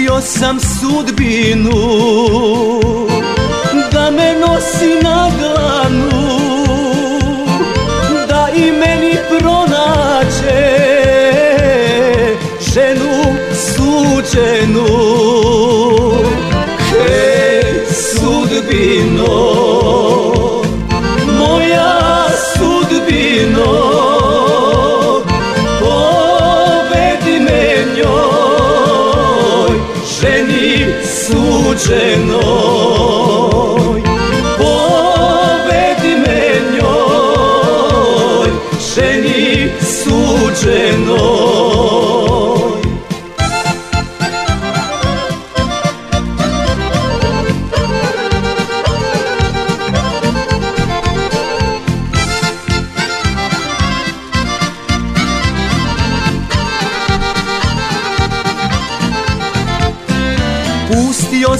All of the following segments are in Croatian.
Pustio sam sudbinu Da me nosi na dlanu Da i meni pronađe Ženu suđenu. Hej sudbino Ženi suđenoj. Povedi me njoj Ženi suđenoj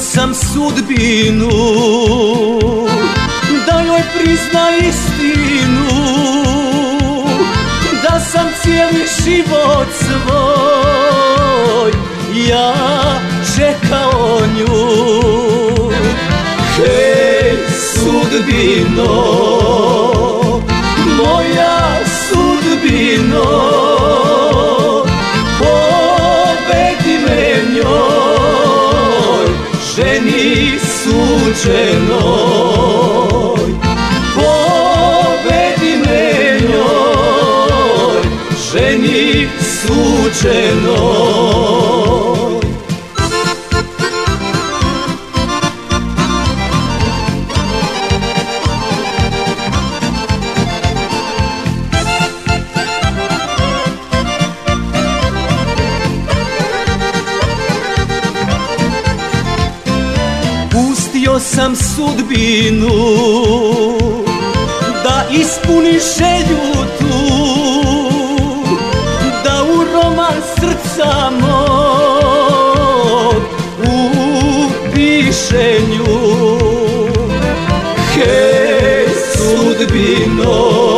sam sudbinu Da joj prizna istinu Da sam cijeli život svoj Ja čekao nju. Hej sudbino Moja sudbino Ženi suđenoj Povedi me njoj Ženi suđenoj Pustio sam sudbinu Da ispuni želju tu Da u roman srca mog Upiše nju. Hej sudbino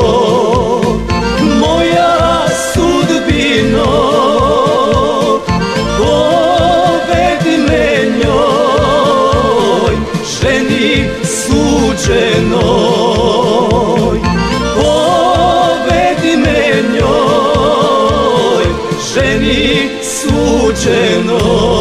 Ženi suđenoj